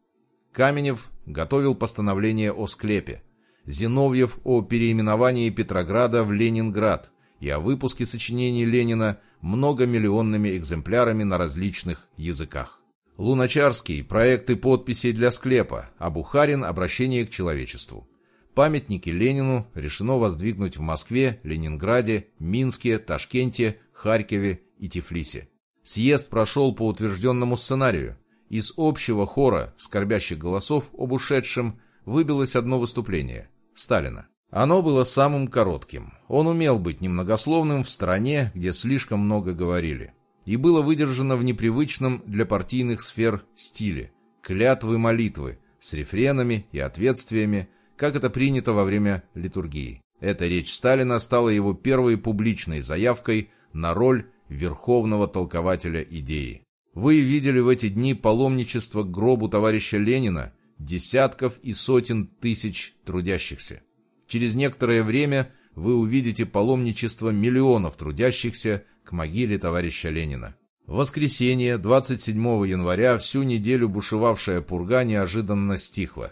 Каменев готовил постановление о склепе. Зиновьев о переименовании Петрограда в Ленинград и о выпуске сочинений Ленина многомиллионными экземплярами на различных языках. Луначарский – проекты подписей для склепа, а Бухарин – обращение к человечеству. Памятники Ленину решено воздвигнуть в Москве, Ленинграде, Минске, Ташкенте, Харькове и Тифлисе. Съезд прошел по утвержденному сценарию. Из общего хора скорбящих голосов об ушедшем выбилось одно выступление – Сталина. Оно было самым коротким. Он умел быть немногословным в стране, где слишком много говорили и было выдержано в непривычном для партийных сфер стиле – клятвы молитвы с рефренами и ответствиями, как это принято во время литургии. Эта речь Сталина стала его первой публичной заявкой на роль верховного толкователя идеи. Вы видели в эти дни паломничество к гробу товарища Ленина, десятков и сотен тысяч трудящихся. Через некоторое время вы увидите паломничество миллионов трудящихся к могиле товарища Ленина. В воскресенье, 27 января, всю неделю бушевавшая пурга неожиданно стихла.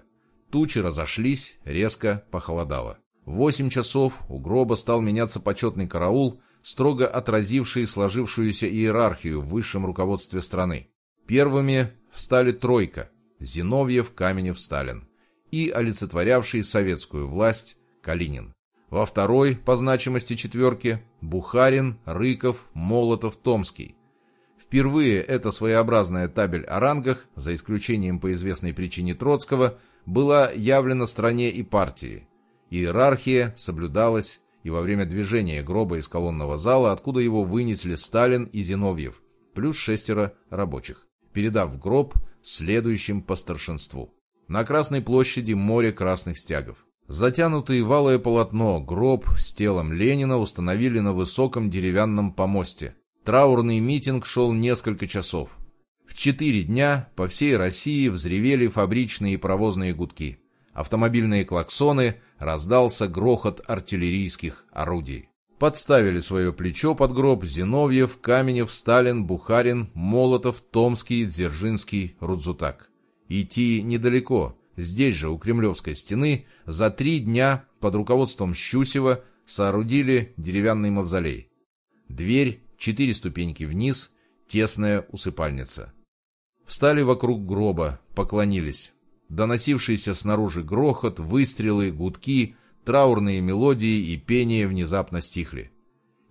Тучи разошлись, резко похолодало. В 8 часов у гроба стал меняться почетный караул, строго отразивший сложившуюся иерархию в высшем руководстве страны. Первыми встали тройка – Зиновьев, Каменев, Сталин. и олицетворявший советскую власть Калинин. Во второй по значимости четверке Бухарин, Рыков, Молотов, Томский. Впервые эта своеобразная табель о рангах, за исключением по известной причине Троцкого, была явлена стране и партии. Иерархия соблюдалась и во время движения гроба из колонного зала, откуда его вынесли Сталин и Зиновьев, плюс шестеро рабочих, передав гроб следующим по старшинству. На Красной площади море красных стягов. Затянутый валое полотно, гроб с телом Ленина установили на высоком деревянном помосте. Траурный митинг шел несколько часов. В четыре дня по всей России взревели фабричные и паровозные гудки. Автомобильные клаксоны, раздался грохот артиллерийских орудий. Подставили свое плечо под гроб Зиновьев, Каменев, Сталин, Бухарин, Молотов, Томский, Дзержинский, Рудзутак. Идти недалеко, здесь же, у Кремлевской стены, за три дня под руководством Щусева соорудили деревянный мавзолей. Дверь, четыре ступеньки вниз, тесная усыпальница. Встали вокруг гроба, поклонились. Доносившийся снаружи грохот, выстрелы, гудки, траурные мелодии и пение внезапно стихли.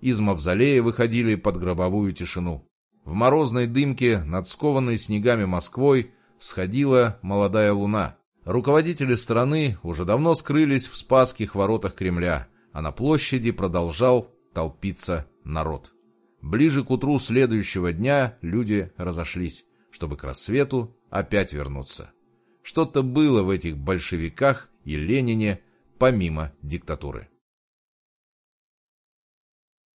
Из мавзолея выходили под гробовую тишину. В морозной дымке над скованной снегами Москвой сходила молодая луна. Руководители страны уже давно скрылись в Спасских воротах Кремля, а на площади продолжал толпиться народ. Ближе к утру следующего дня люди разошлись, чтобы к рассвету опять вернуться. Что-то было в этих большевиках и Ленине помимо диктатуры.